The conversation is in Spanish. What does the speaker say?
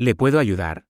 ¿Le puedo ayudar?